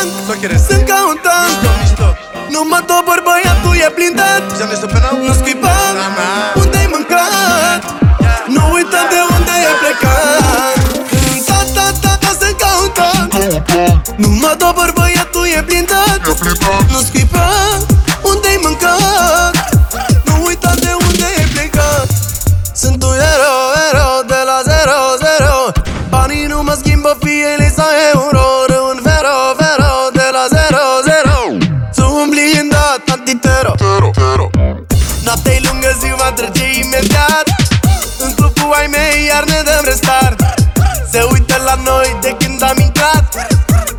tank Só quieres Sunt ca un tank Mișto. Nu mă dobăr băiatul e blindat Ziceam ești penal? Nu scuipa Da, mea. Unde-ai mâncat? Nu uita de unde ai plecat. Ta, ta, ta, ta, sunt ca un tank Nu mă dobăr băiatul e blindat Nu scuipa Unde-ai mâncat? Nu uita de unde ai plecat. Sunt un hero, hero de la zero, zero. Banii nu mă schimbă fie lei sau euro Rău iar ne dăm restart. Se uită la noi de când am intrat.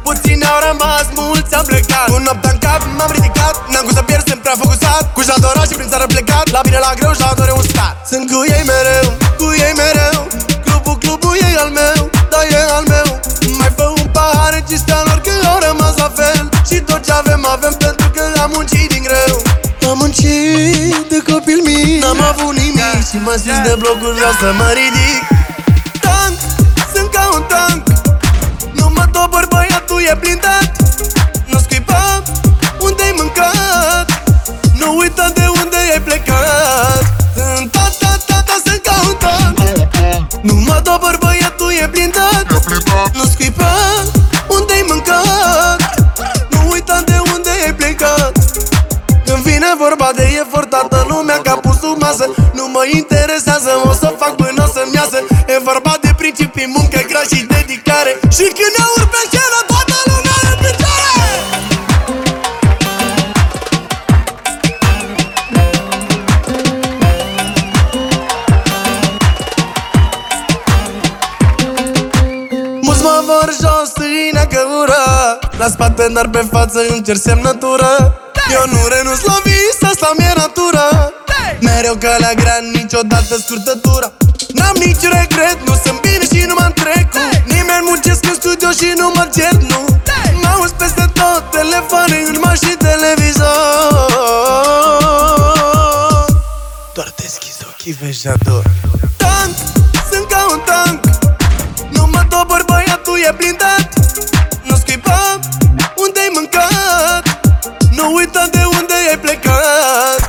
Puțini au rămas, mulți am plecat. Cu noaptea în cap m-am ridicat. N-am cum să pierd, sunt prea focusat. Cu jadora și prin țară plecat. La bine, la greu și la dore un stat. Sunt cu ei mereu, cu ei mereu. Clubul, clubul e al meu, da e al meu. Mai fă un pahar în cinstea lor că au rămas la fel. Și tot ce avem, avem pentru că am muncit din greu. Am muncit de copil mic. N-am avut nimic și mă sus de blocuri Vreau să mă ridic e blindat Nu scuipa unde-ai mâncat Nu uita de unde ai plecat. Ta, ta, ta, ta, sunt ca un tank Nu mă dobăr, băiatul e blindat. Nu scuipa unde-ai mâncat Nu uita de unde ai plecat. Când vine vorba de efort, toată lumea capul sub masă. Nu mă interesează, o să fac până să-mi iasă. E vorba de principii, muncă grea și dedicare. Și când ne urc mă vor jos, în căură La spate, dar pe față îmi cer semnătură Eu nu renunț la vis, asta mi-e natura Mereu calea grea, niciodată scurtătura N-am nici regret, nu sunt bine și nu mă trecut. Nimeni muncesc în studio și nu mă cert, nu. Mă auzi peste tot, telefoane în mașini, televizor. Doar deschis ochii, vezi jador Tank, sunt ca un tank Nu mă dobăr, băiatul e blindat Nu scuipa unde-ai mâncat Nu uita de unde ai plecat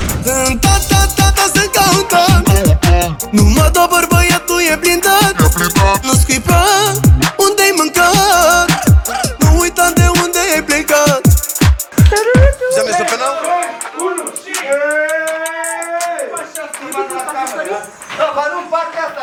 Ta, ta, ta, ta, sunt ca un tank Nu mă dobăr, băiatul e blindat Nu scuipa unde-ai mâncat Nu uita de unde ai plecat Ziceam ești penal? Sau fă, da, să fă. Dar nu